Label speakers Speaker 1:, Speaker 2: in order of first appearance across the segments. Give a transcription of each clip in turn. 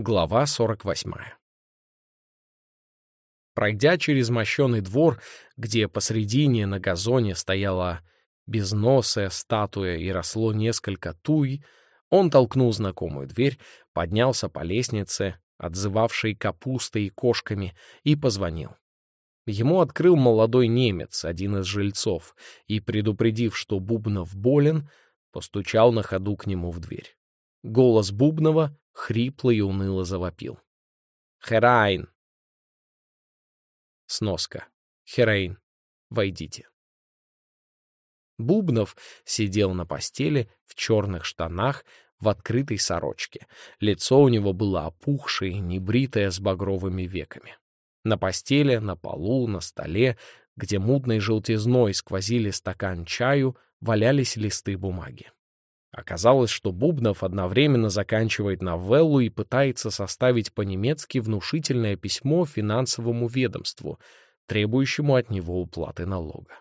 Speaker 1: Глава 48. Пройдя через мощеный двор, где посредине на газоне стояла безносая статуя и росло несколько туй, он толкнул знакомую дверь, поднялся по лестнице, отзывавшей капустой и кошками, и позвонил. Ему открыл молодой немец, один из жильцов, и, предупредив, что Бубнов болен, постучал на ходу к нему в дверь. Голос Бубнова хрипло и уныло завопил. «Херайн!» Сноска. «Хероин. Войдите». Бубнов сидел на постели в черных штанах, в открытой сорочке. Лицо у него было опухшее, небритое, с багровыми веками. На постели, на полу, на столе, где мутной желтизной сквозили стакан чаю, валялись листы бумаги. Оказалось, что Бубнов одновременно заканчивает новеллу и пытается составить по-немецки внушительное письмо финансовому ведомству, требующему от него уплаты налога.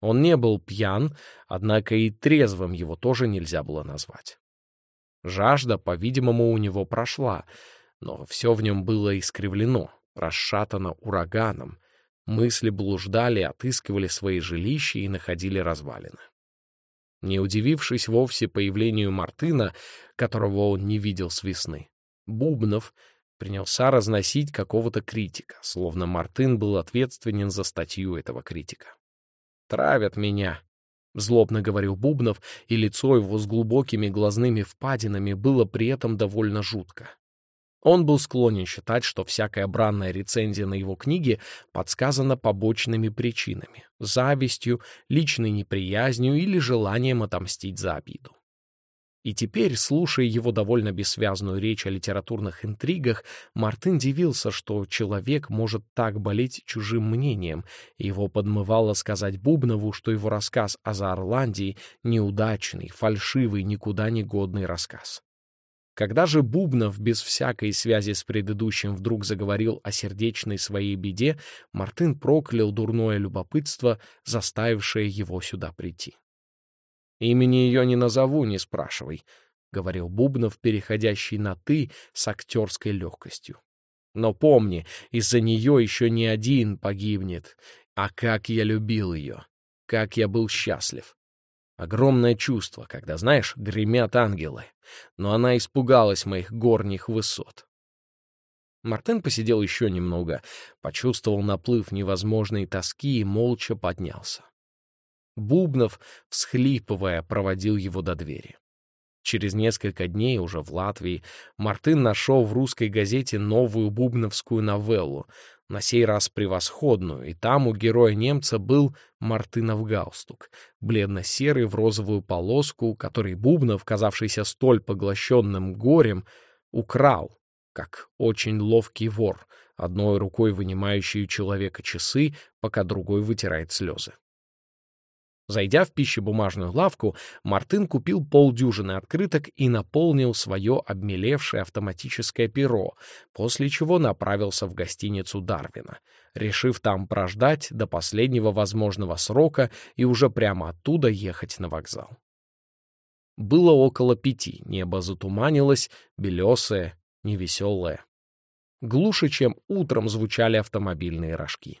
Speaker 1: Он не был пьян, однако и трезвым его тоже нельзя было назвать. Жажда, по-видимому, у него прошла, но все в нем было искривлено, расшатано ураганом. Мысли блуждали, отыскивали свои жилища и находили развалины. Не удивившись вовсе появлению Мартына, которого он не видел с весны, Бубнов принялся разносить какого-то критика, словно Мартын был ответственен за статью этого критика. «Травят меня», — злобно говорил Бубнов, и лицо его с глубокими глазными впадинами было при этом довольно жутко. Он был склонен считать, что всякая бранная рецензия на его книги подсказана побочными причинами — завистью, личной неприязнью или желанием отомстить за обиду. И теперь, слушая его довольно бессвязную речь о литературных интригах, Мартын дивился, что человек может так болеть чужим мнением, его подмывало сказать Бубнову, что его рассказ о Заорландии — неудачный, фальшивый, никуда не годный рассказ. Когда же Бубнов без всякой связи с предыдущим вдруг заговорил о сердечной своей беде, Мартын проклял дурное любопытство, заставившее его сюда прийти. «Имени ее не назову, не спрашивай», — говорил Бубнов, переходящий на «ты» с актерской легкостью. «Но помни, из-за нее еще не один погибнет. А как я любил ее! Как я был счастлив! Огромное чувство, когда, знаешь, гремят ангелы. Но она испугалась моих горних высот. Мартен посидел еще немного, почувствовал наплыв невозможной тоски и молча поднялся. Бубнов, всхлипывая, проводил его до двери. Через несколько дней уже в Латвии Мартын нашел в русской газете новую бубновскую новеллу, на сей раз превосходную, и там у героя-немца был Мартынов галстук, бледно-серый в розовую полоску, который Бубнов, казавшийся столь поглощенным горем, украл, как очень ловкий вор, одной рукой вынимающий у человека часы, пока другой вытирает слезы. Зайдя в пищебумажную лавку, Мартын купил полдюжины открыток и наполнил свое обмелевшее автоматическое перо, после чего направился в гостиницу Дарвина, решив там прождать до последнего возможного срока и уже прямо оттуда ехать на вокзал. Было около пяти, небо затуманилось, белесое, невеселое. Глуше, чем утром звучали автомобильные рожки.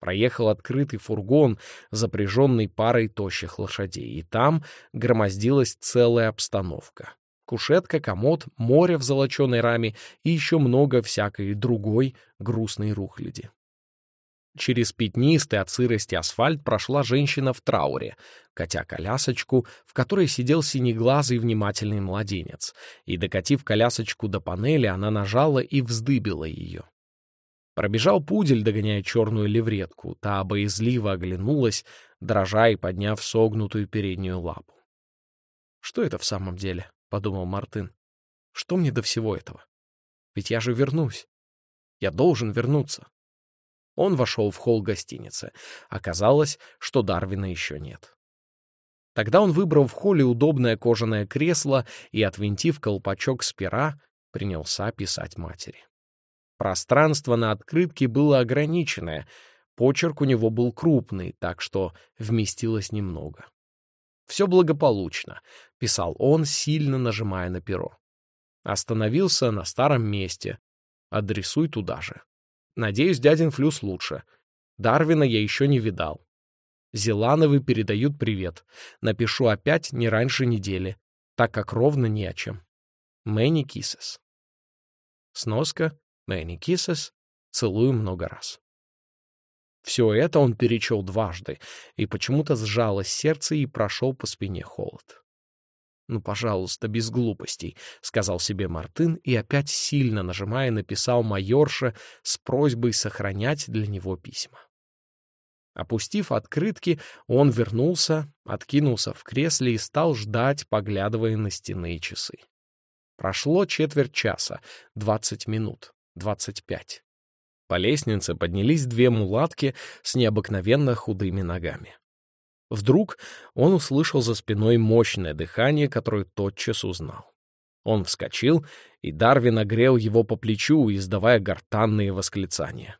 Speaker 1: Проехал открытый фургон, запряженный парой тощих лошадей, и там громоздилась целая обстановка. Кушетка, комод, море в золоченой раме и еще много всякой другой грустной рухляди. Через пятнистый от сырости асфальт прошла женщина в трауре, катя колясочку, в которой сидел синеглазый внимательный младенец, и, докатив колясочку до панели, она нажала и вздыбила ее. Пробежал пудель, догоняя черную левретку. Та боязливо оглянулась, дрожа и подняв согнутую переднюю лапу. «Что это в самом деле?» — подумал Мартын. «Что мне до всего этого? Ведь я же вернусь. Я должен вернуться». Он вошел в холл гостиницы. Оказалось, что Дарвина еще нет. Тогда он выбрал в холле удобное кожаное кресло и, отвинтив колпачок с пера, принялся писать матери. Пространство на открытке было ограниченное, почерк у него был крупный, так что вместилось немного. «Все благополучно», — писал он, сильно нажимая на перо. Остановился на старом месте. Адресуй туда же. Надеюсь, дядин Флюс лучше. Дарвина я еще не видал. Зелановы передают привет. Напишу опять не раньше недели, так как ровно не о чем. Мэнни Кисses. Сноска. Мэнни Кисses. Целую много раз. Все это он перечел дважды, и почему-то сжалось сердце и прошел по спине холод. «Ну, пожалуйста, без глупостей», — сказал себе Мартын и опять сильно нажимая написал майорше с просьбой сохранять для него письма. Опустив открытки, он вернулся, откинулся в кресле и стал ждать, поглядывая на стенные часы. Прошло четверть часа, двадцать минут, двадцать пять. По лестнице поднялись две мулатки с необыкновенно худыми ногами. Вдруг он услышал за спиной мощное дыхание, которое тотчас узнал. Он вскочил, и Дарвин огрел его по плечу, издавая гортанные восклицания.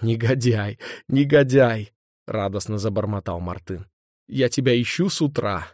Speaker 1: «Негодяй! Негодяй!» — радостно забормотал Мартын. «Я тебя ищу с утра.